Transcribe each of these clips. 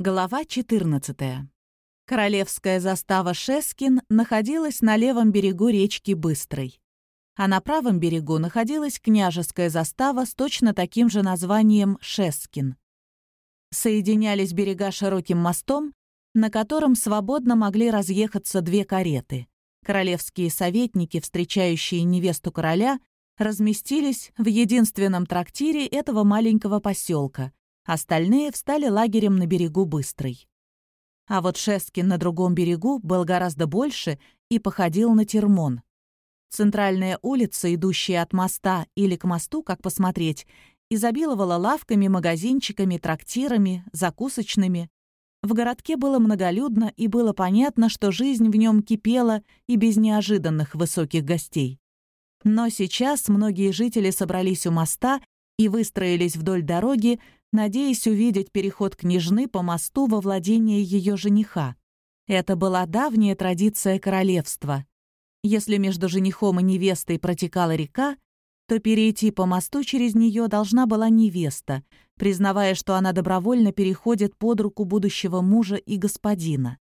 Глава 14. Королевская застава Шескин находилась на левом берегу речки Быстрой, а на правом берегу находилась княжеская застава с точно таким же названием Шескин. Соединялись берега широким мостом, на котором свободно могли разъехаться две кареты. Королевские советники, встречающие невесту короля, разместились в единственном трактире этого маленького поселка — Остальные встали лагерем на берегу Быстрой. А вот Шескин на другом берегу был гораздо больше и походил на Термон. Центральная улица, идущая от моста или к мосту, как посмотреть, изобиловала лавками, магазинчиками, трактирами, закусочными. В городке было многолюдно, и было понятно, что жизнь в нем кипела и без неожиданных высоких гостей. Но сейчас многие жители собрались у моста и выстроились вдоль дороги, надеясь увидеть переход княжны по мосту во владение ее жениха. Это была давняя традиция королевства. Если между женихом и невестой протекала река, то перейти по мосту через нее должна была невеста, признавая, что она добровольно переходит под руку будущего мужа и господина.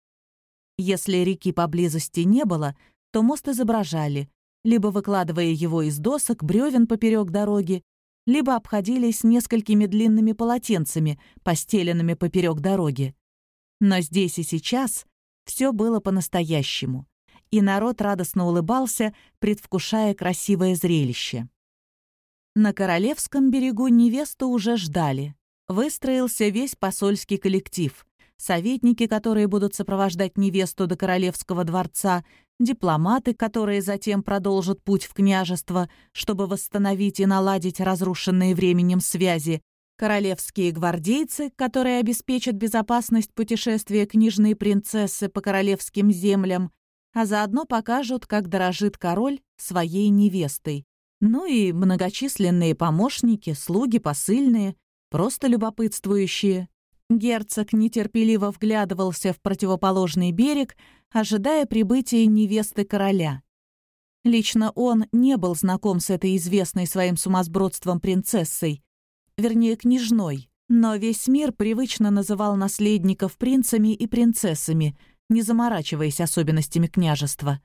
Если реки поблизости не было, то мост изображали, либо выкладывая его из досок, бревен поперек дороги, либо обходились несколькими длинными полотенцами, постеленными поперек дороги. Но здесь и сейчас все было по-настоящему, и народ радостно улыбался, предвкушая красивое зрелище. На Королевском берегу невесту уже ждали. Выстроился весь посольский коллектив. Советники, которые будут сопровождать невесту до Королевского дворца, дипломаты, которые затем продолжат путь в княжество, чтобы восстановить и наладить разрушенные временем связи, королевские гвардейцы, которые обеспечат безопасность путешествия княжной принцессы по королевским землям, а заодно покажут, как дорожит король своей невестой. Ну и многочисленные помощники, слуги, посыльные, просто любопытствующие. Герцог нетерпеливо вглядывался в противоположный берег, ожидая прибытия невесты короля. Лично он не был знаком с этой известной своим сумасбродством принцессой, вернее, княжной, но весь мир привычно называл наследников принцами и принцессами, не заморачиваясь особенностями княжества.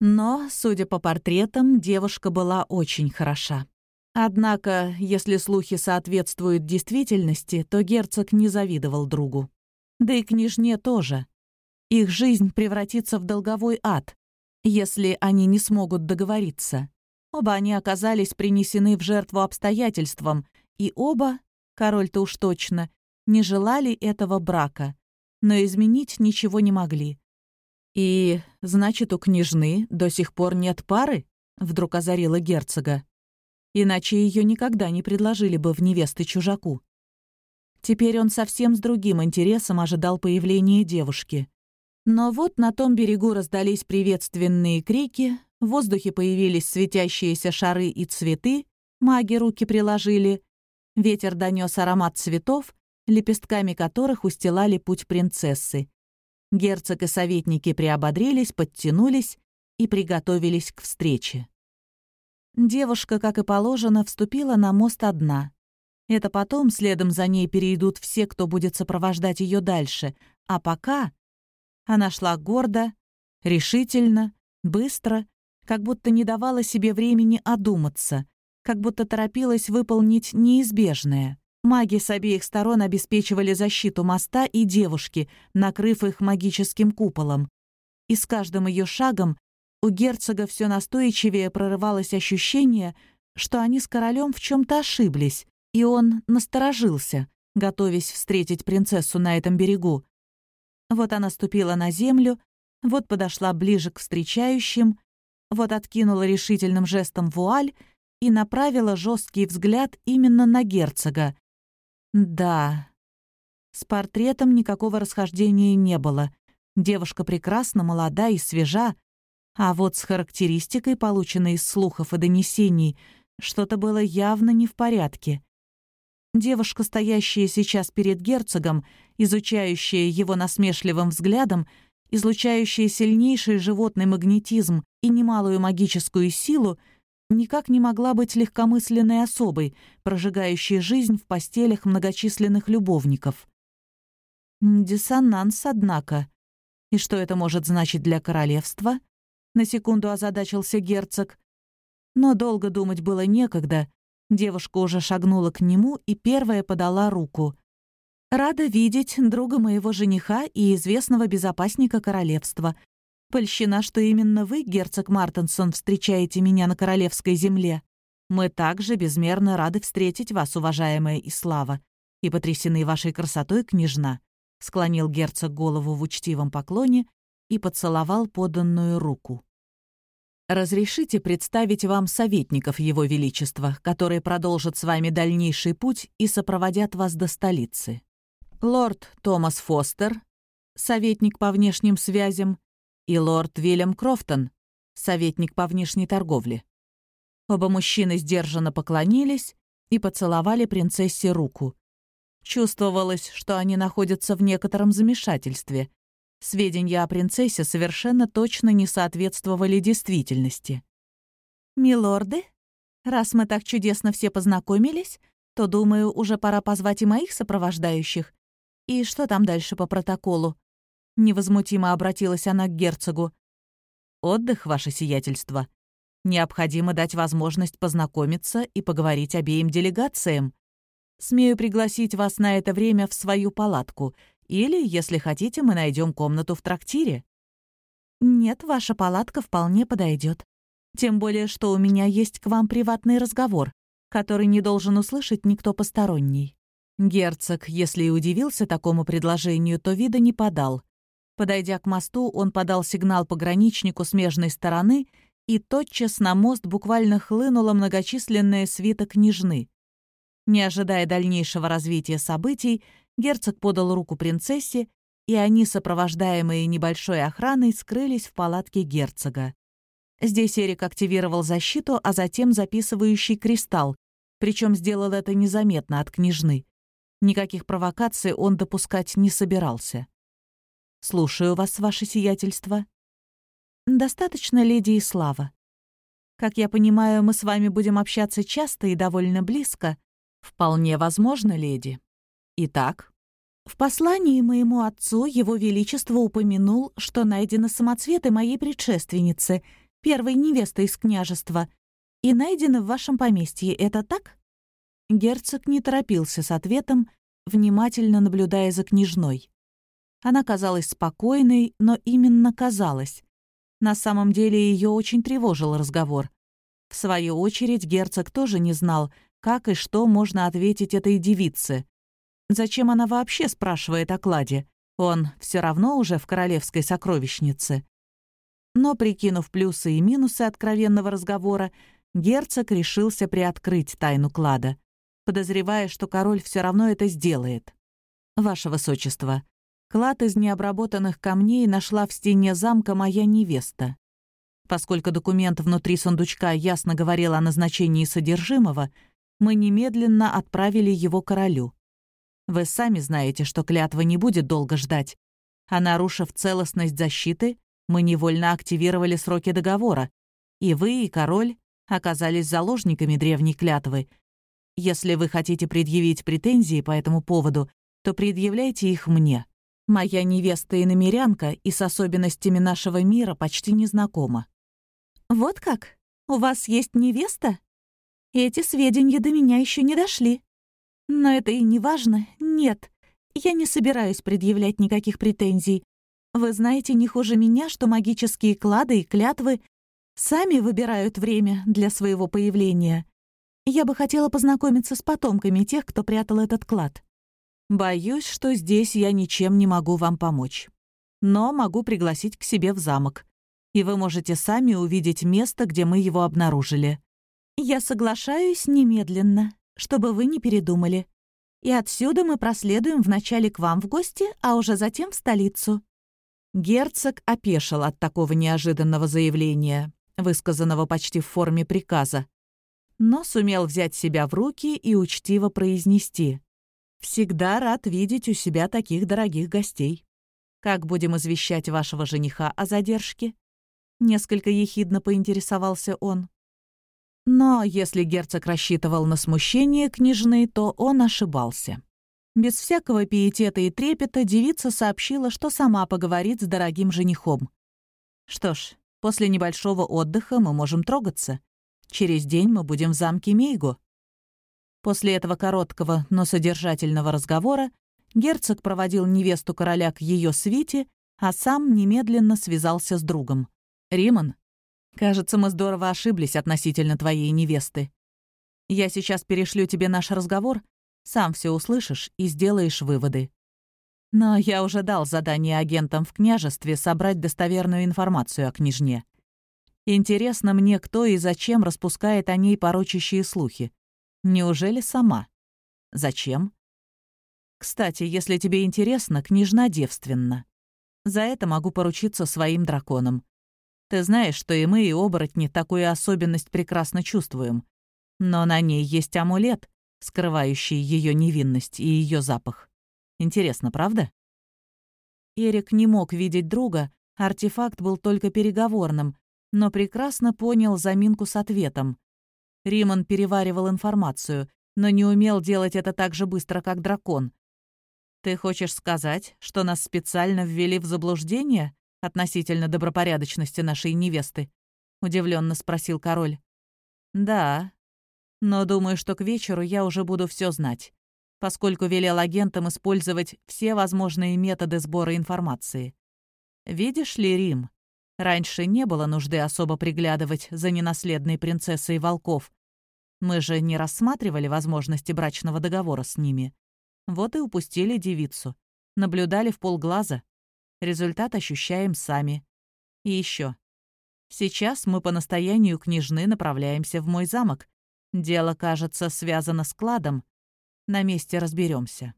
Но, судя по портретам, девушка была очень хороша. Однако, если слухи соответствуют действительности, то герцог не завидовал другу. Да и княжне тоже. Их жизнь превратится в долговой ад, если они не смогут договориться. Оба они оказались принесены в жертву обстоятельствам, и оба, король-то уж точно, не желали этого брака, но изменить ничего не могли. «И, значит, у княжны до сих пор нет пары?» — вдруг озарила герцога иначе ее никогда не предложили бы в невесты чужаку. Теперь он совсем с другим интересом ожидал появления девушки. Но вот на том берегу раздались приветственные крики, в воздухе появились светящиеся шары и цветы, маги руки приложили, ветер донес аромат цветов, лепестками которых устилали путь принцессы. Герцог и советники приободрились, подтянулись и приготовились к встрече. Девушка, как и положено, вступила на мост одна. Это потом следом за ней перейдут все, кто будет сопровождать ее дальше. А пока она шла гордо, решительно, быстро, как будто не давала себе времени одуматься, как будто торопилась выполнить неизбежное. Маги с обеих сторон обеспечивали защиту моста и девушки, накрыв их магическим куполом. И с каждым ее шагом у герцога все настойчивее прорывалось ощущение, что они с королем в чем-то ошиблись, и он насторожился, готовясь встретить принцессу на этом берегу. Вот она ступила на землю, вот подошла ближе к встречающим, вот откинула решительным жестом вуаль и направила жесткий взгляд именно на герцога. Да, с портретом никакого расхождения не было. Девушка прекрасна, молода и свежа, а вот с характеристикой, полученной из слухов и донесений, что-то было явно не в порядке. Девушка, стоящая сейчас перед герцогом, изучающая его насмешливым взглядом, излучающая сильнейший животный магнетизм и немалую магическую силу, никак не могла быть легкомысленной особой, прожигающей жизнь в постелях многочисленных любовников. Диссонанс, однако. И что это может значить для королевства? На секунду озадачился герцог. Но долго думать было некогда. Девушка уже шагнула к нему и первая подала руку. «Рада видеть друга моего жениха и известного безопасника королевства. Польщена, что именно вы, герцог Мартенсон, встречаете меня на королевской земле. Мы также безмерно рады встретить вас, уважаемая Ислава, и потрясены вашей красотой, княжна», — склонил герцог голову в учтивом поклоне и поцеловал поданную руку. «Разрешите представить вам советников Его Величества, которые продолжат с вами дальнейший путь и сопроводят вас до столицы. Лорд Томас Фостер, советник по внешним связям, и лорд Вильям Крофтон, советник по внешней торговле. Оба мужчины сдержанно поклонились и поцеловали принцессе руку. Чувствовалось, что они находятся в некотором замешательстве. Сведения о принцессе совершенно точно не соответствовали действительности. «Милорды, раз мы так чудесно все познакомились, то, думаю, уже пора позвать и моих сопровождающих. И что там дальше по протоколу?» Невозмутимо обратилась она к герцогу. «Отдых, ваше сиятельство», Необходимо дать возможность познакомиться и поговорить обеим делегациям. Смею пригласить вас на это время в свою палатку, или, если хотите, мы найдем комнату в трактире». «Нет, ваша палатка вполне подойдет. Тем более, что у меня есть к вам приватный разговор, который не должен услышать никто посторонний». Герцог, если и удивился такому предложению, то вида не подал. Подойдя к мосту, он подал сигнал пограничнику смежной стороны и тотчас на мост буквально хлынула многочисленная свита княжны. Не ожидая дальнейшего развития событий, герцог подал руку принцессе, и они, сопровождаемые небольшой охраной, скрылись в палатке герцога. Здесь Эрик активировал защиту, а затем записывающий кристалл, причем сделал это незаметно от княжны. Никаких провокаций он допускать не собирался. «Слушаю вас, ваше сиятельство», «Достаточно, леди и слава. Как я понимаю, мы с вами будем общаться часто и довольно близко. Вполне возможно, леди. Итак, в послании моему отцу его величество упомянул, что найдены самоцветы моей предшественницы, первой невесты из княжества, и найдены в вашем поместье. Это так?» Герцог не торопился с ответом, внимательно наблюдая за княжной. Она казалась спокойной, но именно казалась. На самом деле ее очень тревожил разговор. В свою очередь герцог тоже не знал, как и что можно ответить этой девице. Зачем она вообще спрашивает о кладе? Он все равно уже в королевской сокровищнице. Но, прикинув плюсы и минусы откровенного разговора, герцог решился приоткрыть тайну клада, подозревая, что король все равно это сделает. «Ваше высочество, Клад из необработанных камней нашла в стене замка моя невеста. Поскольку документ внутри сундучка ясно говорил о назначении содержимого, мы немедленно отправили его королю. Вы сами знаете, что клятва не будет долго ждать. А нарушив целостность защиты, мы невольно активировали сроки договора, и вы, и король оказались заложниками древней клятвы. Если вы хотите предъявить претензии по этому поводу, то предъявляйте их мне. Моя невеста и намерянка и с особенностями нашего мира почти не знакома. «Вот как? У вас есть невеста? Эти сведения до меня еще не дошли. Но это и не важно. Нет, я не собираюсь предъявлять никаких претензий. Вы знаете не хуже меня, что магические клады и клятвы сами выбирают время для своего появления. Я бы хотела познакомиться с потомками тех, кто прятал этот клад. Боюсь, что здесь я ничем не могу вам помочь. Но могу пригласить к себе в замок. И вы можете сами увидеть место, где мы его обнаружили. Я соглашаюсь немедленно, чтобы вы не передумали. И отсюда мы проследуем вначале к вам в гости, а уже затем в столицу». Герцог опешил от такого неожиданного заявления, высказанного почти в форме приказа, но сумел взять себя в руки и учтиво произнести. Всегда рад видеть у себя таких дорогих гостей. Как будем извещать вашего жениха о задержке?» Несколько ехидно поинтересовался он. Но если герцог рассчитывал на смущение княжны, то он ошибался. Без всякого пиетета и трепета девица сообщила, что сама поговорит с дорогим женихом. Что ж, после небольшого отдыха мы можем трогаться. Через день мы будем в замке Мейго. После этого короткого, но содержательного разговора герцог проводил невесту короля к ее свите, а сам немедленно связался с другом. «Риман, кажется, мы здорово ошиблись относительно твоей невесты. Я сейчас перешлю тебе наш разговор, сам все услышишь и сделаешь выводы. Но я уже дал задание агентам в княжестве собрать достоверную информацию о княжне. Интересно мне, кто и зачем распускает о ней порочащие слухи. Неужели сама? Зачем? Кстати, если тебе интересно, княжна девственна. За это могу поручиться своим драконам. Ты знаешь, что и мы, и оборотни такую особенность прекрасно чувствуем. Но на ней есть амулет, скрывающий ее невинность и ее запах. Интересно, правда? Эрик не мог видеть друга, артефакт был только переговорным, но прекрасно понял заминку с ответом. Риман переваривал информацию, но не умел делать это так же быстро, как дракон. «Ты хочешь сказать, что нас специально ввели в заблуждение относительно добропорядочности нашей невесты?» — удивленно спросил король. «Да, но думаю, что к вечеру я уже буду все знать, поскольку велел агентам использовать все возможные методы сбора информации. Видишь ли, Рим, раньше не было нужды особо приглядывать за ненаследной принцессой волков. Мы же не рассматривали возможности брачного договора с ними. Вот и упустили девицу. Наблюдали в полглаза. Результат ощущаем сами. И еще. Сейчас мы по настоянию княжны направляемся в мой замок, Дело, кажется, связано с кладом. На месте разберемся.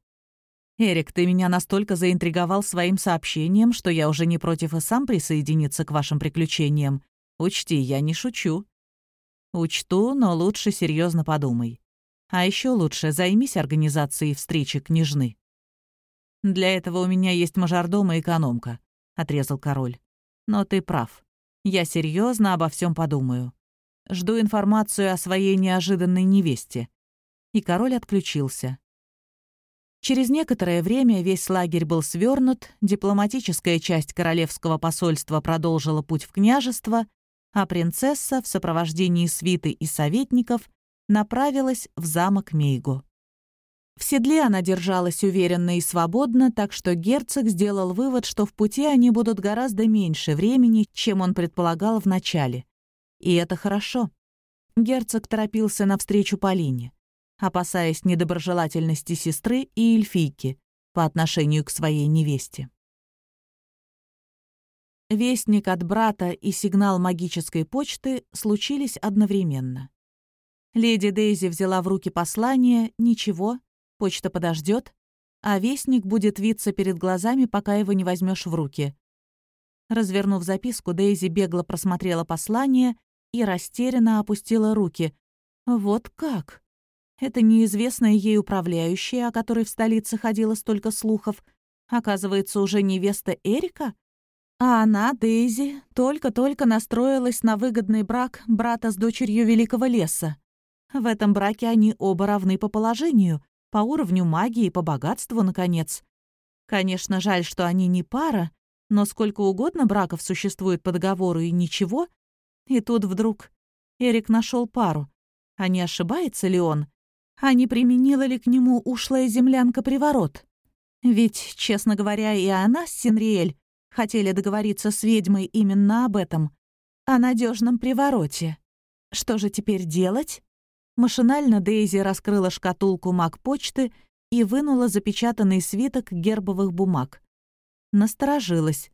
«Эрик, ты меня настолько заинтриговал своим сообщением, что я уже не против и сам присоединиться к вашим приключениям. Учти, я не шучу». «Учту, но лучше серьезно подумай. А еще лучше займись организацией встречи княжны». «Для этого у меня есть мажордом и экономка», — отрезал король. «Но ты прав. Я серьезно обо всем подумаю. Жду информацию о своей неожиданной невесте». И король отключился. Через некоторое время весь лагерь был свернут, дипломатическая часть королевского посольства продолжила путь в княжество, а принцесса в сопровождении свиты и советников направилась в замок Мейгу. В седле она держалась уверенно и свободно, так что герцог сделал вывод, что в пути они будут гораздо меньше времени, чем он предполагал вначале. И это хорошо. Герцог торопился навстречу Полине, опасаясь недоброжелательности сестры и эльфийки по отношению к своей невесте. Вестник от брата и сигнал магической почты случились одновременно. Леди Дейзи взяла в руки послание «Ничего, почта подождет, а вестник будет виться перед глазами, пока его не возьмешь в руки». Развернув записку, Дейзи бегло просмотрела послание и растерянно опустила руки. Вот как? Это неизвестная ей управляющая, о которой в столице ходило столько слухов, оказывается, уже невеста Эрика? А она, Дейзи, только-только настроилась на выгодный брак брата с дочерью Великого Леса. В этом браке они оба равны по положению, по уровню магии, по богатству, наконец. Конечно, жаль, что они не пара, но сколько угодно браков существует по договору и ничего, и тут вдруг Эрик нашел пару. А не ошибается ли он? А не применила ли к нему ушлая землянка-приворот? Ведь, честно говоря, и она с Синриэль хотели договориться с ведьмой именно об этом, о надежном привороте. Что же теперь делать? Машинально Дейзи раскрыла шкатулку маг-почты и вынула запечатанный свиток гербовых бумаг. Насторожилась.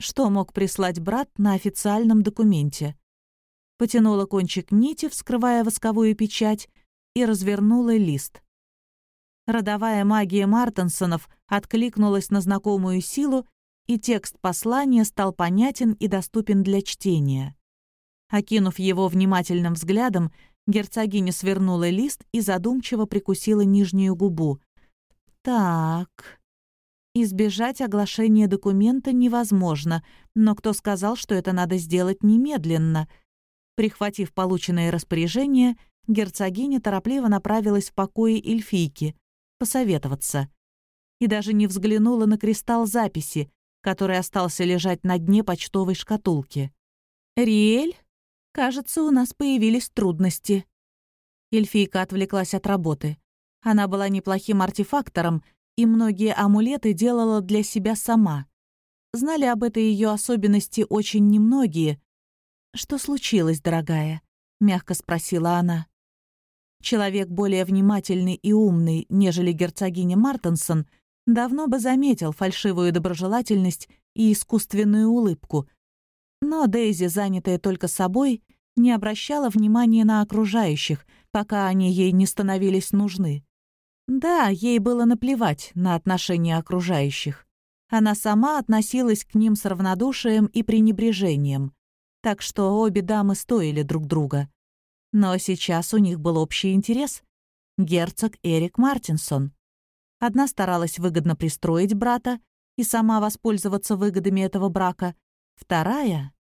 Что мог прислать брат на официальном документе? Потянула кончик нити, вскрывая восковую печать, и развернула лист. Родовая магия Мартенсонов откликнулась на знакомую силу, и текст послания стал понятен и доступен для чтения. Окинув его внимательным взглядом, герцогиня свернула лист и задумчиво прикусила нижнюю губу. «Так, Избежать оглашения документа невозможно, но кто сказал, что это надо сделать немедленно? Прихватив полученное распоряжение, герцогиня торопливо направилась в покои эльфийки. посоветоваться. И даже не взглянула на кристалл записи, который остался лежать на дне почтовой шкатулки. «Риэль, кажется, у нас появились трудности». Эльфийка отвлеклась от работы. Она была неплохим артефактором, и многие амулеты делала для себя сама. Знали об этой ее особенности очень немногие. «Что случилось, дорогая?» — мягко спросила она. Человек более внимательный и умный, нежели герцогиня Мартенсон, давно бы заметил фальшивую доброжелательность и искусственную улыбку. Но Дейзи, занятая только собой, не обращала внимания на окружающих, пока они ей не становились нужны. Да, ей было наплевать на отношения окружающих. Она сама относилась к ним с равнодушием и пренебрежением. Так что обе дамы стоили друг друга. Но сейчас у них был общий интерес — герцог Эрик Мартинсон. Одна старалась выгодно пристроить брата и сама воспользоваться выгодами этого брака. Вторая...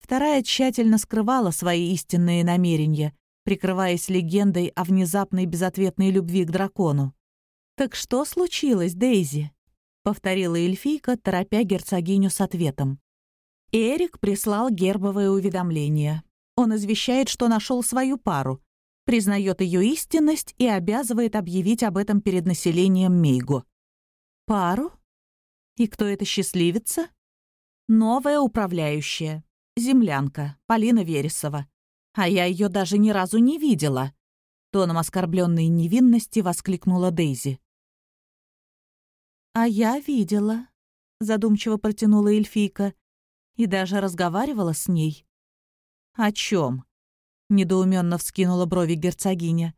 Вторая тщательно скрывала свои истинные намерения, прикрываясь легендой о внезапной безответной любви к дракону. «Так что случилось, Дейзи?» — повторила эльфийка, торопя герцогиню с ответом. Эрик прислал гербовое уведомление. Он извещает, что нашел свою пару, признает ее истинность и обязывает объявить об этом перед населением Мейгу. Пару? И кто это счастливица? Новая управляющая. Землянка, Полина Вересова. А я ее даже ни разу не видела. Тоном оскорбленной невинности воскликнула Дейзи. «А я видела», — задумчиво протянула эльфийка, и даже разговаривала с ней. «О чем? недоуменно вскинула брови герцогиня.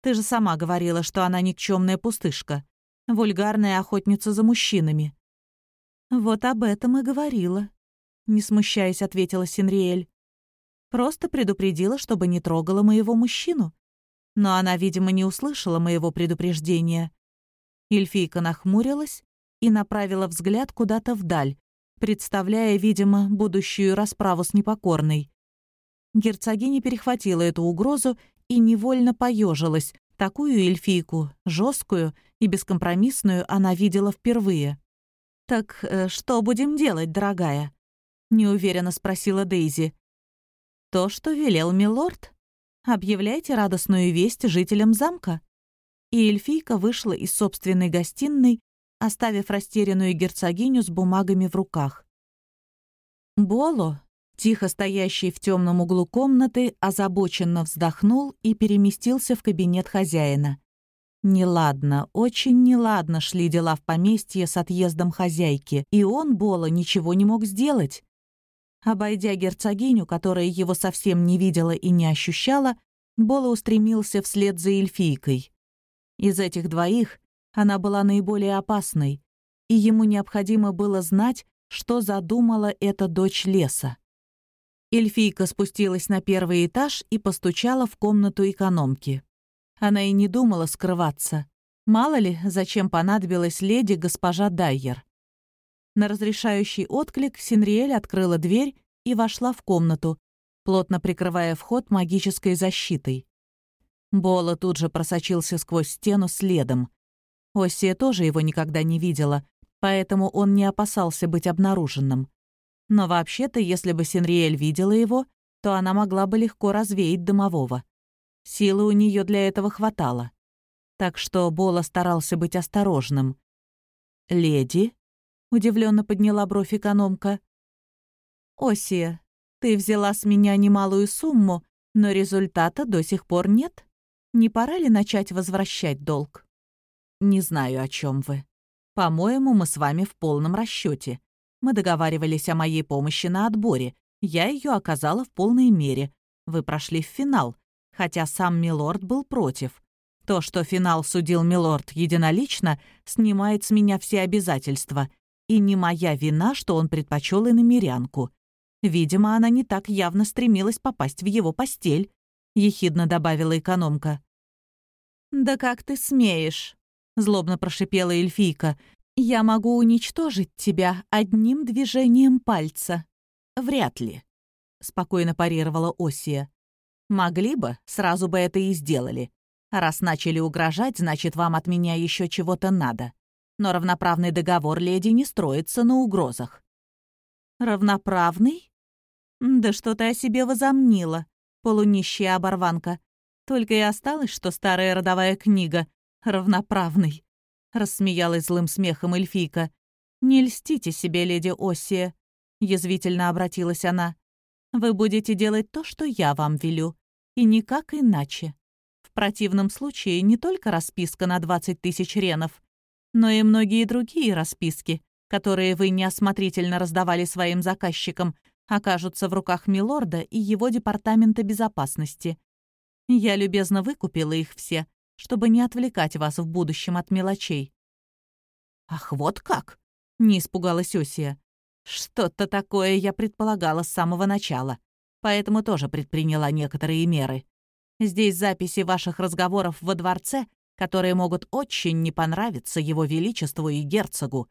«Ты же сама говорила, что она никчемная пустышка, вульгарная охотница за мужчинами». «Вот об этом и говорила», — не смущаясь, ответила Синриэль. «Просто предупредила, чтобы не трогала моего мужчину. Но она, видимо, не услышала моего предупреждения». Эльфийка нахмурилась и направила взгляд куда-то вдаль, представляя, видимо, будущую расправу с непокорной. Герцогиня перехватила эту угрозу и невольно поежилась. Такую эльфийку, жесткую и бескомпромиссную, она видела впервые. «Так э, что будем делать, дорогая?» — неуверенно спросила Дейзи. «То, что велел милорд. Объявляйте радостную весть жителям замка». И эльфийка вышла из собственной гостиной, оставив растерянную герцогиню с бумагами в руках. Боло, Тихо стоящий в темном углу комнаты озабоченно вздохнул и переместился в кабинет хозяина. Неладно, очень неладно шли дела в поместье с отъездом хозяйки, и он, Бола, ничего не мог сделать. Обойдя герцогиню, которая его совсем не видела и не ощущала, Бола устремился вслед за эльфийкой. Из этих двоих она была наиболее опасной, и ему необходимо было знать, что задумала эта дочь леса. Эльфийка спустилась на первый этаж и постучала в комнату экономки. Она и не думала скрываться. Мало ли, зачем понадобилась леди госпожа Дайер. На разрешающий отклик Синриэль открыла дверь и вошла в комнату, плотно прикрывая вход магической защитой. Бола тут же просочился сквозь стену следом. Осия тоже его никогда не видела, поэтому он не опасался быть обнаруженным. Но вообще-то, если бы Синриэль видела его, то она могла бы легко развеять домового. Силы у нее для этого хватало. Так что Бола старался быть осторожным. «Леди?» — удивленно подняла бровь экономка. «Осия, ты взяла с меня немалую сумму, но результата до сих пор нет. Не пора ли начать возвращать долг?» «Не знаю, о чем вы. По-моему, мы с вами в полном расчете. Мы договаривались о моей помощи на отборе. Я ее оказала в полной мере. Вы прошли в финал, хотя сам Милорд был против. То, что финал судил Милорд единолично, снимает с меня все обязательства. И не моя вина, что он предпочел иномерянку. Видимо, она не так явно стремилась попасть в его постель, — ехидно добавила экономка. «Да как ты смеешь?» — злобно прошипела эльфийка. Я могу уничтожить тебя одним движением пальца. Вряд ли, спокойно парировала Осия. Могли бы, сразу бы это и сделали. Раз начали угрожать, значит, вам от меня еще чего-то надо. Но равноправный договор леди не строится на угрозах». «Равноправный? Да что ты о себе возомнила, полунищая оборванка. Только и осталось, что старая родовая книга «Равноправный», — рассмеялась злым смехом эльфийка. «Не льстите себе, леди Осия», — язвительно обратилась она. «Вы будете делать то, что я вам велю, и никак иначе. В противном случае не только расписка на 20 тысяч ренов, но и многие другие расписки, которые вы неосмотрительно раздавали своим заказчикам, окажутся в руках Милорда и его департамента безопасности. Я любезно выкупила их все, чтобы не отвлекать вас в будущем от мелочей». «Ах, вот как!» — не испугалась Осия. «Что-то такое я предполагала с самого начала, поэтому тоже предприняла некоторые меры. Здесь записи ваших разговоров во дворце, которые могут очень не понравиться его величеству и герцогу.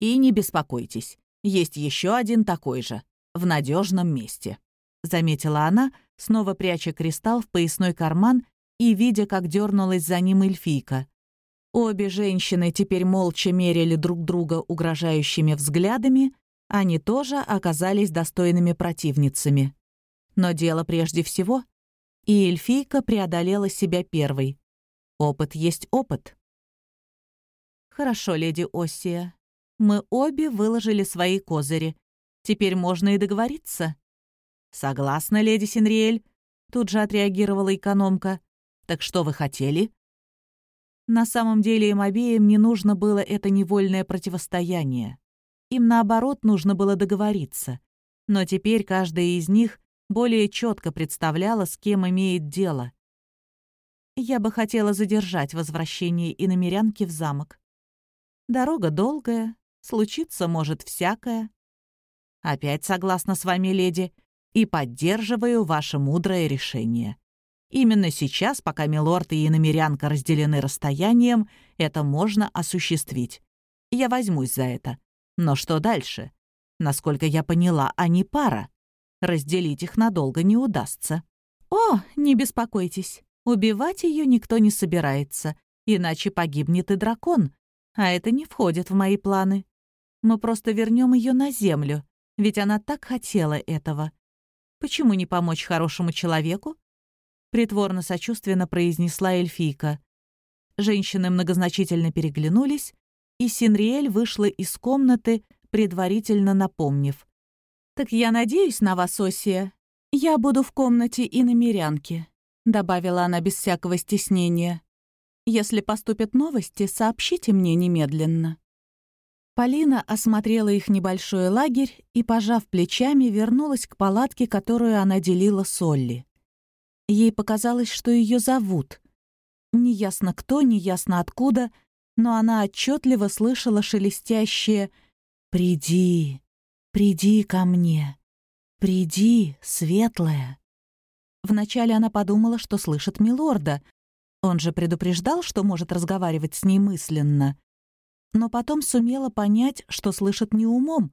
И не беспокойтесь, есть еще один такой же, в надежном месте», — заметила она, снова пряча кристалл в поясной карман и видя, как дернулась за ним эльфийка. Обе женщины теперь молча мерили друг друга угрожающими взглядами, они тоже оказались достойными противницами. Но дело прежде всего, и эльфийка преодолела себя первой. Опыт есть опыт. «Хорошо, леди Оссия. Мы обе выложили свои козыри. Теперь можно и договориться». «Согласна, леди Синриэль», — тут же отреагировала экономка. «Так что вы хотели?» На самом деле им обеим не нужно было это невольное противостояние. Им, наоборот, нужно было договориться. Но теперь каждая из них более четко представляла, с кем имеет дело. Я бы хотела задержать возвращение иномерянки в замок. Дорога долгая, случиться может всякое. Опять согласна с вами, леди, и поддерживаю ваше мудрое решение. Именно сейчас, пока милорд и иномерянка разделены расстоянием, это можно осуществить. Я возьмусь за это. Но что дальше? Насколько я поняла, они пара. Разделить их надолго не удастся. О, не беспокойтесь. Убивать ее никто не собирается, иначе погибнет и дракон. А это не входит в мои планы. Мы просто вернем ее на землю, ведь она так хотела этого. Почему не помочь хорошему человеку? Притворно сочувственно произнесла эльфийка. Женщины многозначительно переглянулись, и Синриэль вышла из комнаты, предварительно напомнив. «Так я надеюсь на вас, Осия. Я буду в комнате и на мирянке», — добавила она без всякого стеснения. «Если поступят новости, сообщите мне немедленно». Полина осмотрела их небольшой лагерь и, пожав плечами, вернулась к палатке, которую она делила с Олли. Ей показалось, что ее зовут. Неясно кто, неясно откуда, но она отчетливо слышала шелестящее «Приди, приди ко мне, приди, светлая». Вначале она подумала, что слышит Милорда. Он же предупреждал, что может разговаривать с ней мысленно. Но потом сумела понять, что слышит не умом,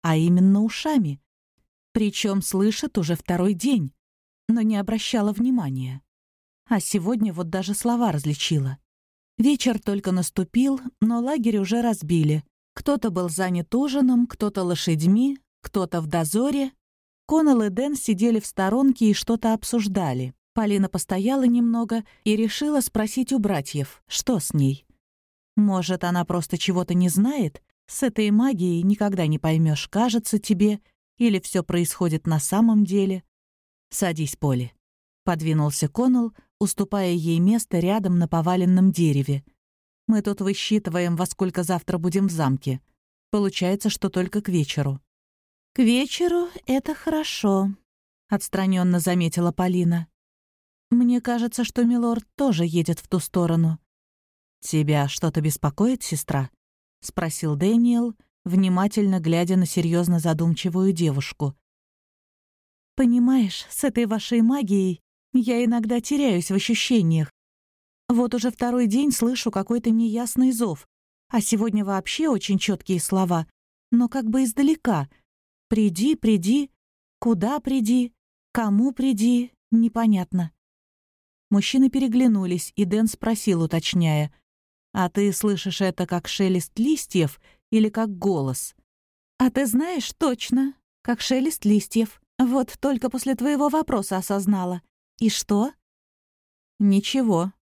а именно ушами. Причем слышит уже второй день но не обращала внимания. А сегодня вот даже слова различила. Вечер только наступил, но лагерь уже разбили. Кто-то был занят ужином, кто-то лошадьми, кто-то в дозоре. Коннелл и Дэн сидели в сторонке и что-то обсуждали. Полина постояла немного и решила спросить у братьев, что с ней. Может, она просто чего-то не знает? С этой магией никогда не поймешь, кажется тебе, или все происходит на самом деле. «Садись, Поли», — подвинулся Коннелл, уступая ей место рядом на поваленном дереве. «Мы тут высчитываем, во сколько завтра будем в замке. Получается, что только к вечеру». «К вечеру это хорошо», — отстраненно заметила Полина. «Мне кажется, что Милорд тоже едет в ту сторону». «Тебя что-то беспокоит, сестра?» — спросил Дэниел, внимательно глядя на серьезно задумчивую девушку. Понимаешь, с этой вашей магией я иногда теряюсь в ощущениях. Вот уже второй день слышу какой-то неясный зов, а сегодня вообще очень четкие слова, но как бы издалека. «Приди, приди», «Куда приди», «Кому приди» — непонятно. Мужчины переглянулись, и Дэн спросил, уточняя. «А ты слышишь это как шелест листьев или как голос?» «А ты знаешь точно, как шелест листьев. Вот только после твоего вопроса осознала. И что?» «Ничего.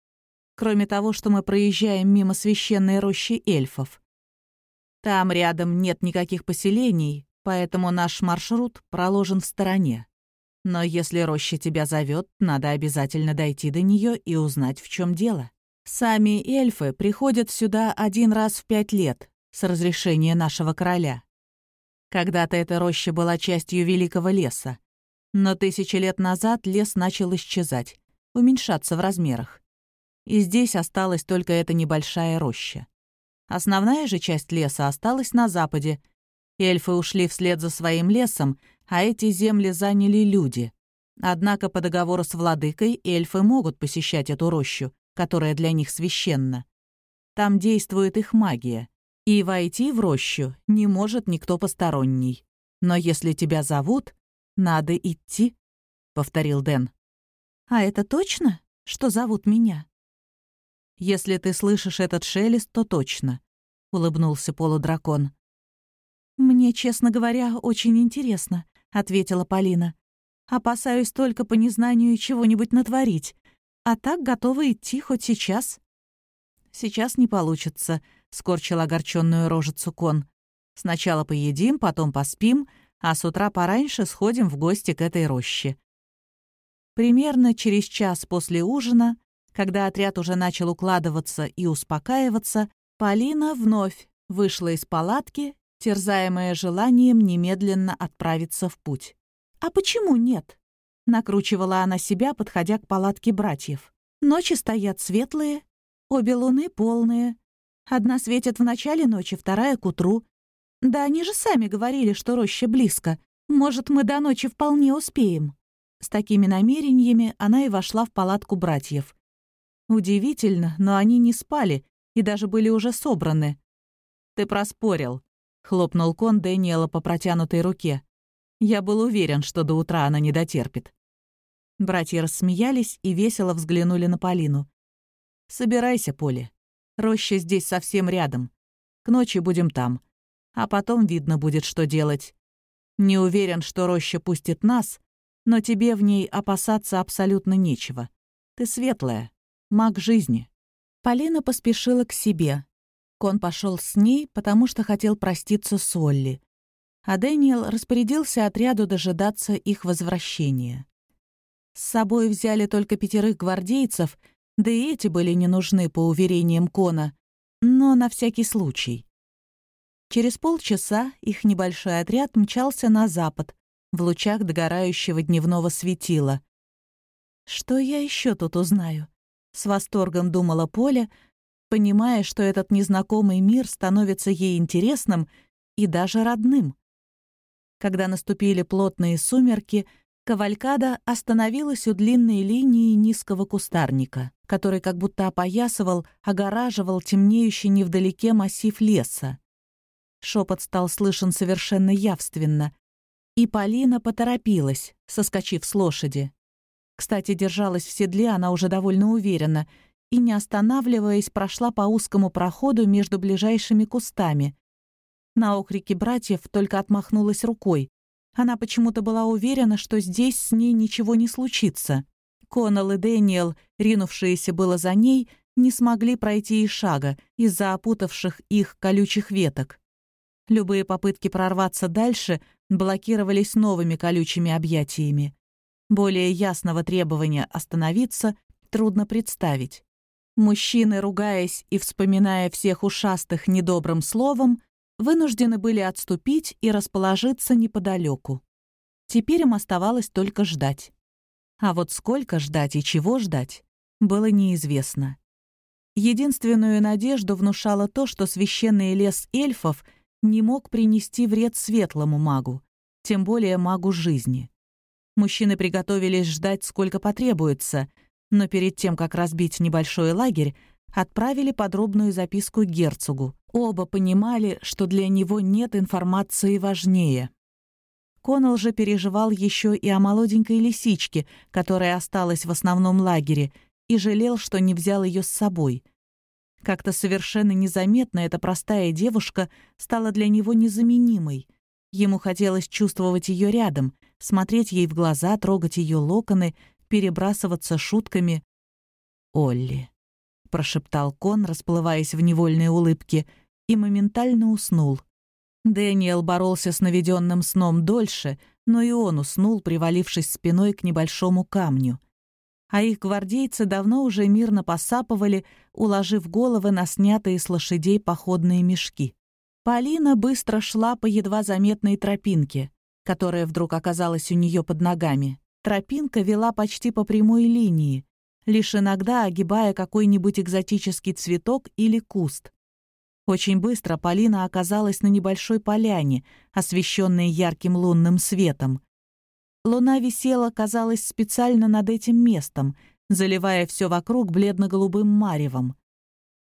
Кроме того, что мы проезжаем мимо священной рощи эльфов. Там рядом нет никаких поселений, поэтому наш маршрут проложен в стороне. Но если роща тебя зовет, надо обязательно дойти до нее и узнать, в чем дело. Сами эльфы приходят сюда один раз в пять лет с разрешения нашего короля. Когда-то эта роща была частью великого леса. Но тысячи лет назад лес начал исчезать, уменьшаться в размерах. И здесь осталась только эта небольшая роща. Основная же часть леса осталась на западе. Эльфы ушли вслед за своим лесом, а эти земли заняли люди. Однако по договору с владыкой эльфы могут посещать эту рощу, которая для них священна. Там действует их магия. И войти в рощу не может никто посторонний. Но если тебя зовут, надо идти, — повторил Дэн. «А это точно, что зовут меня?» «Если ты слышишь этот шелест, то точно», — улыбнулся полудракон. «Мне, честно говоря, очень интересно», — ответила Полина. «Опасаюсь только по незнанию чего-нибудь натворить, а так готова идти хоть сейчас». «Сейчас не получится», — скорчил огорченную рожицу кон. «Сначала поедим, потом поспим, а с утра пораньше сходим в гости к этой роще». Примерно через час после ужина когда отряд уже начал укладываться и успокаиваться, Полина вновь вышла из палатки, терзаемая желанием немедленно отправиться в путь. «А почему нет?» — накручивала она себя, подходя к палатке братьев. «Ночи стоят светлые, обе луны полные. Одна светит в начале ночи, вторая — к утру. Да они же сами говорили, что роща близко. Может, мы до ночи вполне успеем». С такими намерениями она и вошла в палатку братьев. Удивительно, но они не спали и даже были уже собраны. «Ты проспорил», — хлопнул кон Дэниела по протянутой руке. «Я был уверен, что до утра она не дотерпит». Братья рассмеялись и весело взглянули на Полину. «Собирайся, Поле. Роща здесь совсем рядом. К ночи будем там. А потом видно будет, что делать. Не уверен, что роща пустит нас, но тебе в ней опасаться абсолютно нечего. Ты светлая, маг жизни. Полина поспешила к себе. Кон пошел с ней, потому что хотел проститься с Олли. А Дэниел распорядился отряду дожидаться их возвращения. С собой взяли только пятерых гвардейцев, да и эти были не нужны, по уверениям Кона, но на всякий случай. Через полчаса их небольшой отряд мчался на запад, в лучах догорающего дневного светила. «Что я еще тут узнаю?» С восторгом думала Поля, понимая, что этот незнакомый мир становится ей интересным и даже родным. Когда наступили плотные сумерки, Кавалькада остановилась у длинной линии низкого кустарника, который как будто опоясывал, огораживал темнеющий невдалеке массив леса. Шепот стал слышен совершенно явственно, и Полина поторопилась, соскочив с лошади. Кстати, держалась в седле она уже довольно уверенно и, не останавливаясь, прошла по узкому проходу между ближайшими кустами. На окрики братьев только отмахнулась рукой. Она почему-то была уверена, что здесь с ней ничего не случится. Коннелл и Дэниел, ринувшиеся было за ней, не смогли пройти и шага из-за опутавших их колючих веток. Любые попытки прорваться дальше блокировались новыми колючими объятиями. Более ясного требования остановиться трудно представить. Мужчины, ругаясь и вспоминая всех ушастых недобрым словом, вынуждены были отступить и расположиться неподалеку. Теперь им оставалось только ждать. А вот сколько ждать и чего ждать, было неизвестно. Единственную надежду внушало то, что священный лес эльфов не мог принести вред светлому магу, тем более магу жизни. Мужчины приготовились ждать, сколько потребуется, но перед тем, как разбить небольшой лагерь, отправили подробную записку герцогу. Оба понимали, что для него нет информации важнее. Коннелл же переживал еще и о молоденькой лисичке, которая осталась в основном лагере, и жалел, что не взял ее с собой. Как-то совершенно незаметно эта простая девушка стала для него незаменимой. Ему хотелось чувствовать ее рядом, смотреть ей в глаза, трогать ее локоны, перебрасываться шутками. «Олли», — прошептал Кон, расплываясь в невольной улыбке, и моментально уснул. Дэниел боролся с наведенным сном дольше, но и он уснул, привалившись спиной к небольшому камню а их гвардейцы давно уже мирно посапывали, уложив головы на снятые с лошадей походные мешки. Полина быстро шла по едва заметной тропинке, которая вдруг оказалась у нее под ногами. Тропинка вела почти по прямой линии, лишь иногда огибая какой-нибудь экзотический цветок или куст. Очень быстро Полина оказалась на небольшой поляне, освещенной ярким лунным светом. Луна висела, казалось, специально над этим местом, заливая все вокруг бледно-голубым маревом.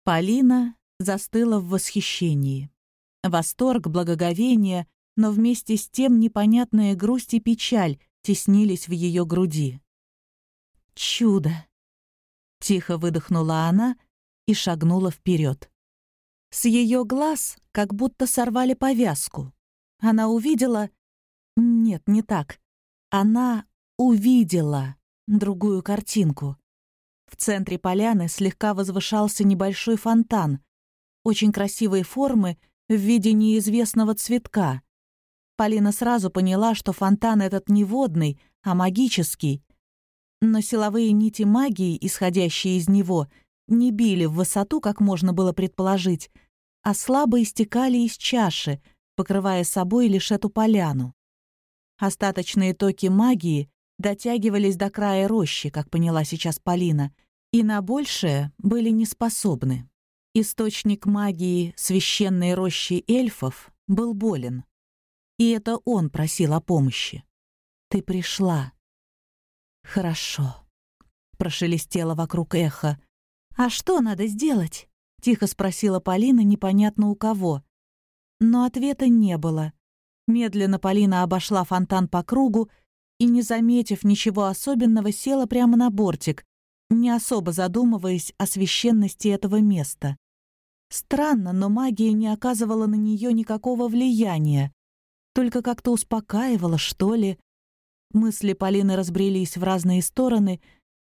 Полина застыла в восхищении. Восторг, благоговение, но вместе с тем непонятная грусть и печаль теснились в ее груди. «Чудо!» — тихо выдохнула она и шагнула вперед. С ее глаз как будто сорвали повязку. Она увидела... Нет, не так. Она увидела другую картинку. В центре поляны слегка возвышался небольшой фонтан, очень красивой формы в виде неизвестного цветка. Полина сразу поняла, что фонтан этот не водный, а магический. Но силовые нити магии, исходящие из него, не били в высоту, как можно было предположить, а слабо истекали из чаши, покрывая собой лишь эту поляну. Остаточные токи магии дотягивались до края рощи, как поняла сейчас Полина, и на большее были не способны. Источник магии священной рощи эльфов был болен. И это он просил о помощи. «Ты пришла». «Хорошо», — прошелестело вокруг эхо. «А что надо сделать?» — тихо спросила Полина непонятно у кого. Но ответа не было. Медленно Полина обошла фонтан по кругу и, не заметив ничего особенного, села прямо на бортик, не особо задумываясь о священности этого места. Странно, но магия не оказывала на нее никакого влияния, только как-то успокаивала, что ли. Мысли Полины разбрелись в разные стороны,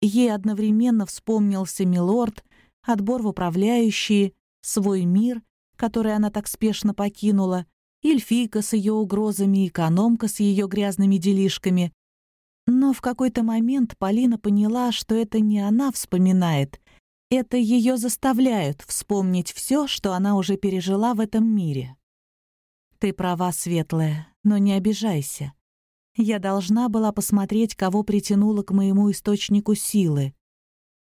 ей одновременно вспомнился Милорд, отбор в управляющие, свой мир, который она так спешно покинула, эльфийка с ее угрозами, экономка с ее грязными делишками. Но в какой-то момент Полина поняла, что это не она вспоминает, это ее заставляют вспомнить все, что она уже пережила в этом мире. «Ты права, Светлая, но не обижайся. Я должна была посмотреть, кого притянуло к моему источнику силы».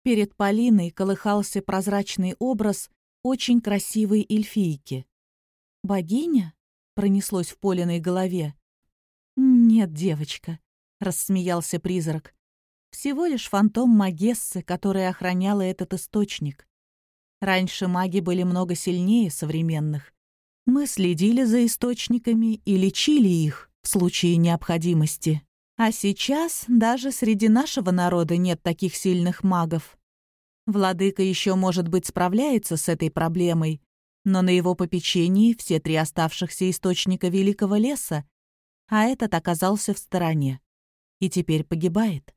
Перед Полиной колыхался прозрачный образ очень красивой эльфийки. «Богиня?» Пронеслось в Полиной голове. «Нет, девочка», — рассмеялся призрак. «Всего лишь фантом Магессы, которая охраняла этот источник. Раньше маги были много сильнее современных. Мы следили за источниками и лечили их в случае необходимости. А сейчас даже среди нашего народа нет таких сильных магов. Владыка еще, может быть, справляется с этой проблемой, но на его попечении все три оставшихся источника Великого леса, а этот оказался в стороне и теперь погибает.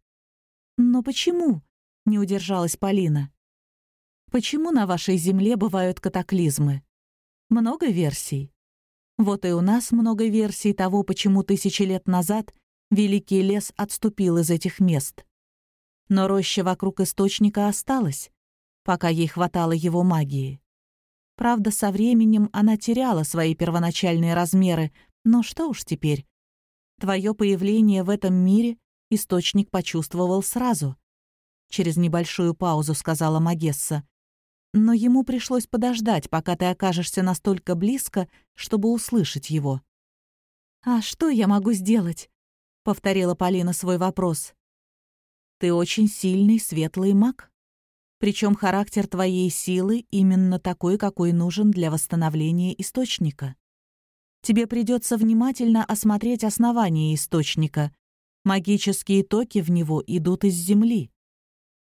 «Но почему?» — не удержалась Полина. «Почему на вашей земле бывают катаклизмы? Много версий. Вот и у нас много версий того, почему тысячи лет назад Великий лес отступил из этих мест. Но роща вокруг источника осталась, пока ей хватало его магии. Правда, со временем она теряла свои первоначальные размеры, но что уж теперь. Твое появление в этом мире источник почувствовал сразу. Через небольшую паузу сказала Магесса. Но ему пришлось подождать, пока ты окажешься настолько близко, чтобы услышать его. «А что я могу сделать?» — повторила Полина свой вопрос. «Ты очень сильный, светлый маг», причем характер твоей силы именно такой, какой нужен для восстановления источника. Тебе придется внимательно осмотреть основание источника. Магические токи в него идут из земли.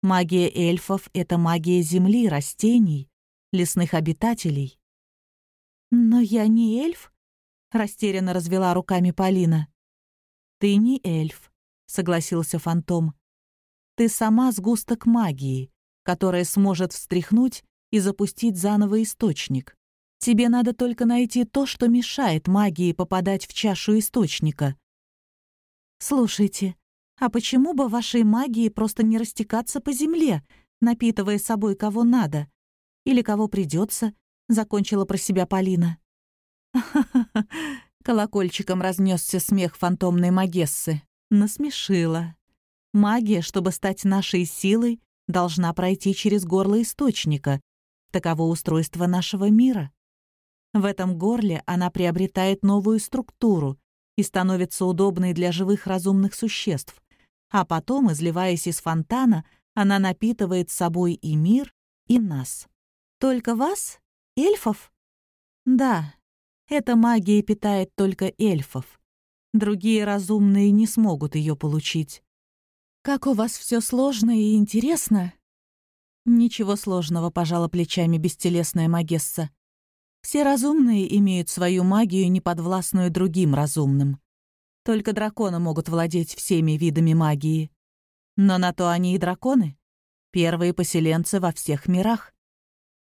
Магия эльфов — это магия земли, растений, лесных обитателей. «Но я не эльф», — растерянно развела руками Полина. «Ты не эльф», — согласился фантом. «Ты сама сгусток магии, которая сможет встряхнуть и запустить заново источник. Тебе надо только найти то, что мешает магии попадать в чашу источника». «Слушайте, а почему бы вашей магии просто не растекаться по земле, напитывая собой кого надо? Или кого придется? закончила про себя Полина. Колокольчиком разнесся смех фантомной Магессы. Насмешила. Магия, чтобы стать нашей силой, должна пройти через горло источника. Таково устройство нашего мира. В этом горле она приобретает новую структуру и становится удобной для живых разумных существ. А потом, изливаясь из фонтана, она напитывает собой и мир, и нас. Только вас Эльфов? Да, эта магия питает только эльфов. Другие разумные не смогут ее получить. Как у вас все сложно и интересно? Ничего сложного, пожала плечами бестелесная Магесса. Все разумные имеют свою магию, неподвластную другим разумным. Только драконы могут владеть всеми видами магии. Но на то они и драконы. Первые поселенцы во всех мирах.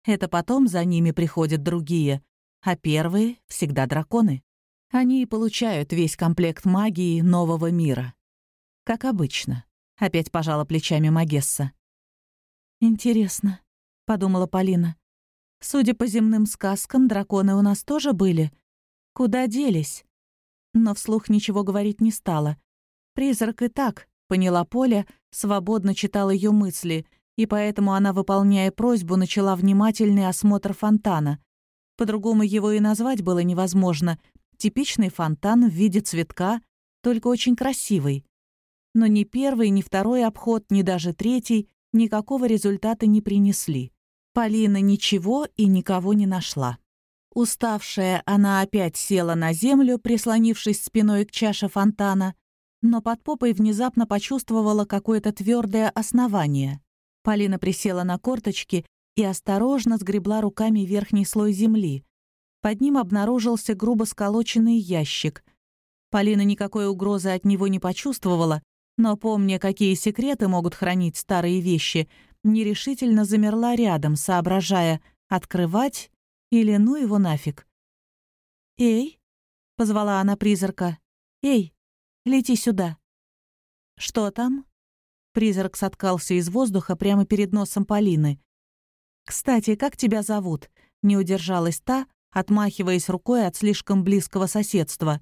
Это потом за ними приходят другие, а первые — всегда драконы. Они и получают весь комплект магии нового мира. Как обычно. Опять пожала плечами Магесса. «Интересно», — подумала Полина. «Судя по земным сказкам, драконы у нас тоже были. Куда делись?» Но вслух ничего говорить не стала. Призрак и так, поняла Поля, свободно читал ее мысли и поэтому она, выполняя просьбу, начала внимательный осмотр фонтана. По-другому его и назвать было невозможно. Типичный фонтан в виде цветка, только очень красивый. Но ни первый, ни второй обход, ни даже третий никакого результата не принесли. Полина ничего и никого не нашла. Уставшая, она опять села на землю, прислонившись спиной к чаше фонтана, но под попой внезапно почувствовала какое-то твердое основание. Полина присела на корточки и осторожно сгребла руками верхний слой земли. Под ним обнаружился грубо сколоченный ящик. Полина никакой угрозы от него не почувствовала, но, помня, какие секреты могут хранить старые вещи, нерешительно замерла рядом, соображая, открывать или ну его нафиг. «Эй!» — позвала она призрака. «Эй, лети сюда!» «Что там?» Призрак соткался из воздуха прямо перед носом Полины. «Кстати, как тебя зовут?» — не удержалась та, отмахиваясь рукой от слишком близкого соседства.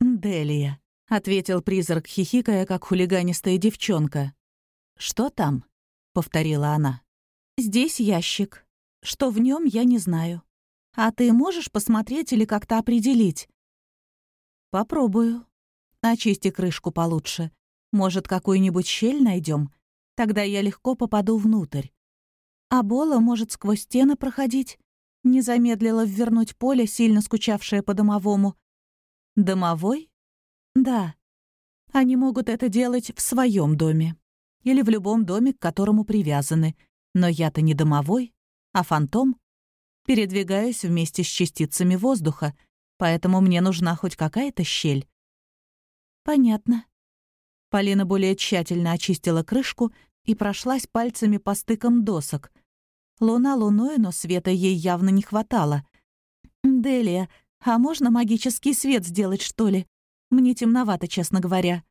«Делия», — ответил призрак, хихикая, как хулиганистая девчонка. «Что там?» — повторила она. «Здесь ящик. Что в нем, я не знаю. А ты можешь посмотреть или как-то определить?» «Попробую. Очисти крышку получше. Может, какую-нибудь щель найдем? Тогда я легко попаду внутрь. А Бола может сквозь стены проходить. Не замедлила ввернуть поле, сильно скучавшее по домовому. Домовой? Да. Они могут это делать в своем доме. Или в любом доме, к которому привязаны. Но я-то не домовой, а фантом. Передвигаюсь вместе с частицами воздуха, поэтому мне нужна хоть какая-то щель. Понятно. Полина более тщательно очистила крышку и прошлась пальцами по стыкам досок. Луна луной, но света ей явно не хватало. «Делия, а можно магический свет сделать, что ли? Мне темновато, честно говоря».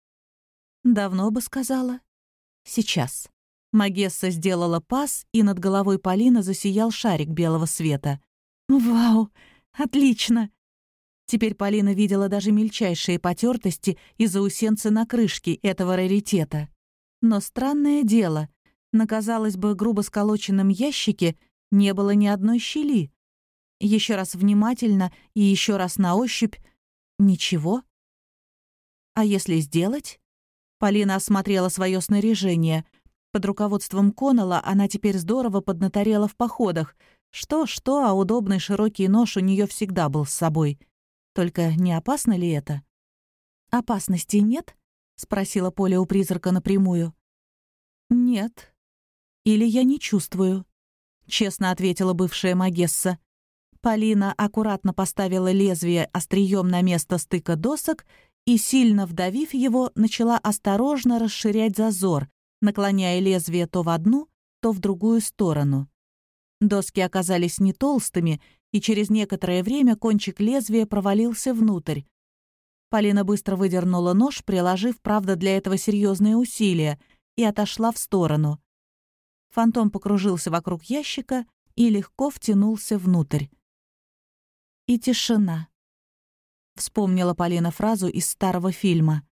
«Давно бы сказала». «Сейчас». Магесса сделала пас, и над головой Полины засиял шарик белого света. «Вау! Отлично! Теперь Полина видела даже мельчайшие потертости и заусенцы на крышке этого раритета. Но странное дело, на, казалось бы, грубо сколоченном ящике не было ни одной щели. Еще раз внимательно и еще раз на ощупь — ничего. А если сделать? Полина осмотрела свое снаряжение. Под руководством Коннелла она теперь здорово поднаторела в походах. Что-что, а удобный широкий нож у нее всегда был с собой — только не опасно ли это? «Опасности нет?» — спросила Поля у призрака напрямую. «Нет. Или я не чувствую?» — честно ответила бывшая Магесса. Полина аккуратно поставила лезвие острием на место стыка досок и, сильно вдавив его, начала осторожно расширять зазор, наклоняя лезвие то в одну, то в другую сторону. Доски оказались не толстыми, и через некоторое время кончик лезвия провалился внутрь. Полина быстро выдернула нож, приложив, правда, для этого серьезные усилия, и отошла в сторону. Фантом покружился вокруг ящика и легко втянулся внутрь. И тишина. Вспомнила Полина фразу из старого фильма.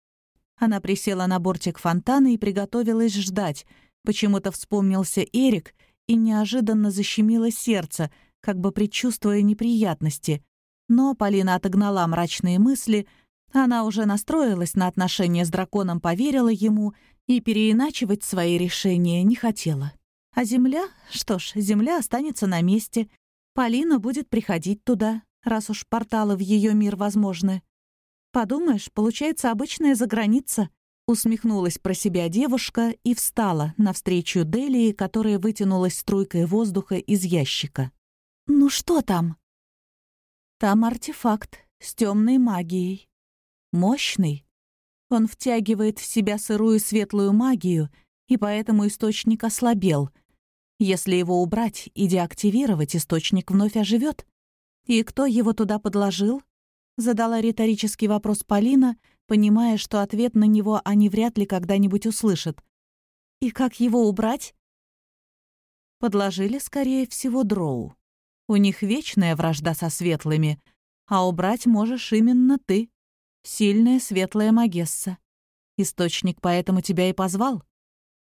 Она присела на бортик фонтана и приготовилась ждать. Почему-то вспомнился Эрик — и неожиданно защемило сердце, как бы предчувствуя неприятности. Но Полина отогнала мрачные мысли, она уже настроилась на отношения с драконом, поверила ему и переиначивать свои решения не хотела. А земля? Что ж, земля останется на месте. Полина будет приходить туда, раз уж порталы в ее мир возможны. Подумаешь, получается обычная заграница. Усмехнулась про себя девушка и встала навстречу Делии, которая вытянулась струйкой воздуха из ящика. «Ну что там?» «Там артефакт с темной магией. Мощный. Он втягивает в себя сырую светлую магию, и поэтому источник ослабел. Если его убрать и деактивировать, источник вновь оживет. И кто его туда подложил?» Задала риторический вопрос Полина, понимая, что ответ на него они вряд ли когда-нибудь услышат. «И как его убрать?» Подложили, скорее всего, дроу. У них вечная вражда со светлыми, а убрать можешь именно ты, сильная светлая Магесса. Источник поэтому тебя и позвал.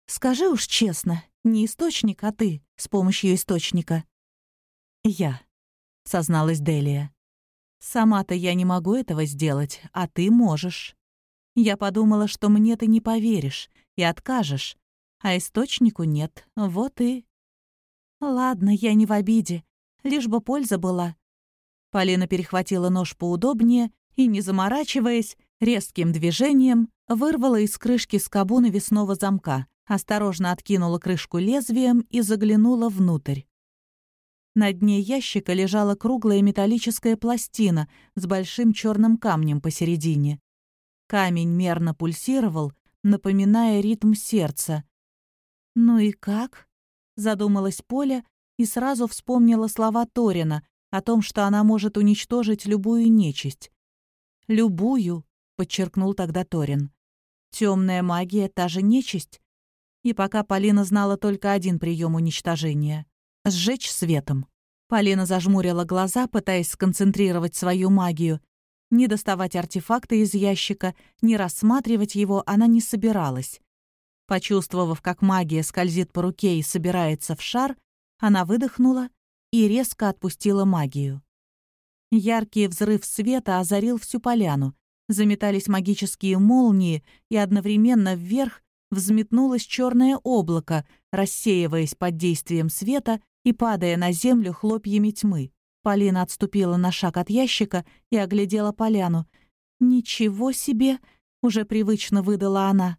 Скажи уж честно, не источник, а ты с помощью источника. «Я», — созналась Делия. Сама-то я не могу этого сделать, а ты можешь. Я подумала, что мне ты не поверишь и откажешь, а источнику нет, вот и... Ладно, я не в обиде, лишь бы польза была. Полина перехватила нож поудобнее и, не заморачиваясь, резким движением вырвала из крышки скобу навесного замка, осторожно откинула крышку лезвием и заглянула внутрь. На дне ящика лежала круглая металлическая пластина с большим черным камнем посередине. Камень мерно пульсировал, напоминая ритм сердца. «Ну и как?» — задумалась Поля и сразу вспомнила слова Торина о том, что она может уничтожить любую нечисть. «Любую», — подчеркнул тогда Торин. Темная магия — та же нечисть. И пока Полина знала только один прием уничтожения — Сжечь светом. Полина зажмурила глаза, пытаясь сконцентрировать свою магию. Не доставать артефакты из ящика, не рассматривать его она не собиралась. Почувствовав, как магия скользит по руке и собирается в шар, она выдохнула и резко отпустила магию. Яркий взрыв света озарил всю поляну. Заметались магические молнии, и одновременно вверх взметнулось черное облако, рассеиваясь под действием света и падая на землю хлопьями тьмы. Полина отступила на шаг от ящика и оглядела поляну. «Ничего себе!» — уже привычно выдала она.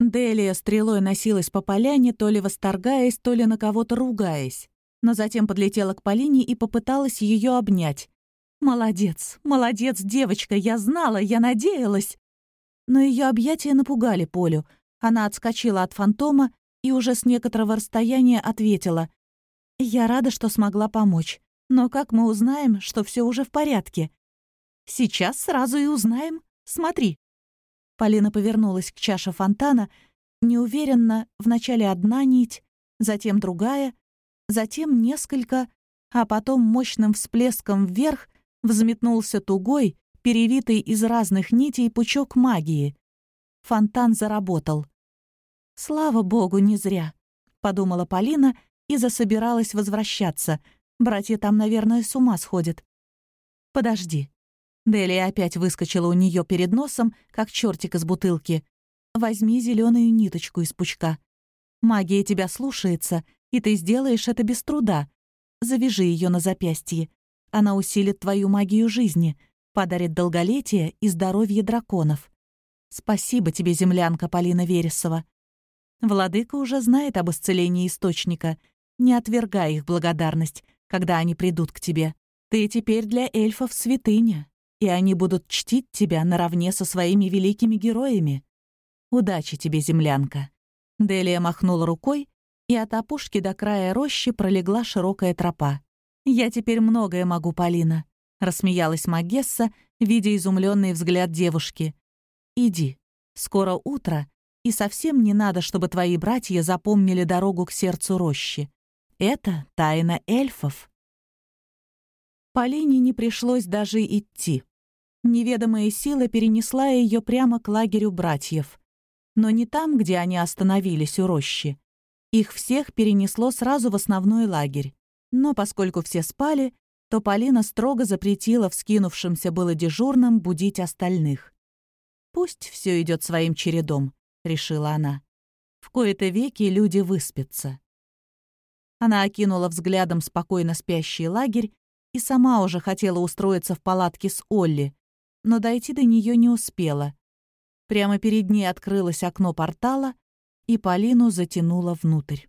Делия стрелой носилась по поляне, то ли восторгаясь, то ли на кого-то ругаясь. Но затем подлетела к Полине и попыталась ее обнять. «Молодец, молодец, девочка, я знала, я надеялась!» Но ее объятия напугали Полю. Она отскочила от фантома и уже с некоторого расстояния ответила. Я рада, что смогла помочь. Но как мы узнаем, что все уже в порядке? Сейчас сразу и узнаем. Смотри. Полина повернулась к чаше фонтана, неуверенно, вначале одна нить, затем другая, затем несколько, а потом мощным всплеском вверх взметнулся тугой, перевитый из разных нитей пучок магии. Фонтан заработал. «Слава богу, не зря», — подумала Полина и засобиралась возвращаться. Братья там, наверное, с ума сходят. «Подожди». Делия опять выскочила у нее перед носом, как чертик из бутылки. «Возьми зеленую ниточку из пучка. Магия тебя слушается, и ты сделаешь это без труда. Завяжи ее на запястье. Она усилит твою магию жизни, подарит долголетие и здоровье драконов. Спасибо тебе, землянка Полина Вересова. Владыка уже знает об исцелении источника. Не отвергай их благодарность, когда они придут к тебе. Ты теперь для эльфов святыня, и они будут чтить тебя наравне со своими великими героями. Удачи тебе, землянка». Делия махнула рукой, и от опушки до края рощи пролегла широкая тропа. «Я теперь многое могу, Полина», — рассмеялась Магесса, видя изумленный взгляд девушки. «Иди. Скоро утро, и совсем не надо, чтобы твои братья запомнили дорогу к сердцу рощи. Это тайна эльфов». Полине не пришлось даже идти. Неведомая сила перенесла ее прямо к лагерю братьев. Но не там, где они остановились у рощи. Их всех перенесло сразу в основной лагерь. Но поскольку все спали, то Полина строго запретила вскинувшимся было дежурным будить остальных. «Пусть все идет своим чередом», — решила она. «В кои-то веки люди выспятся». Она окинула взглядом спокойно спящий лагерь и сама уже хотела устроиться в палатке с Олли, но дойти до нее не успела. Прямо перед ней открылось окно портала, и Полину затянуло внутрь.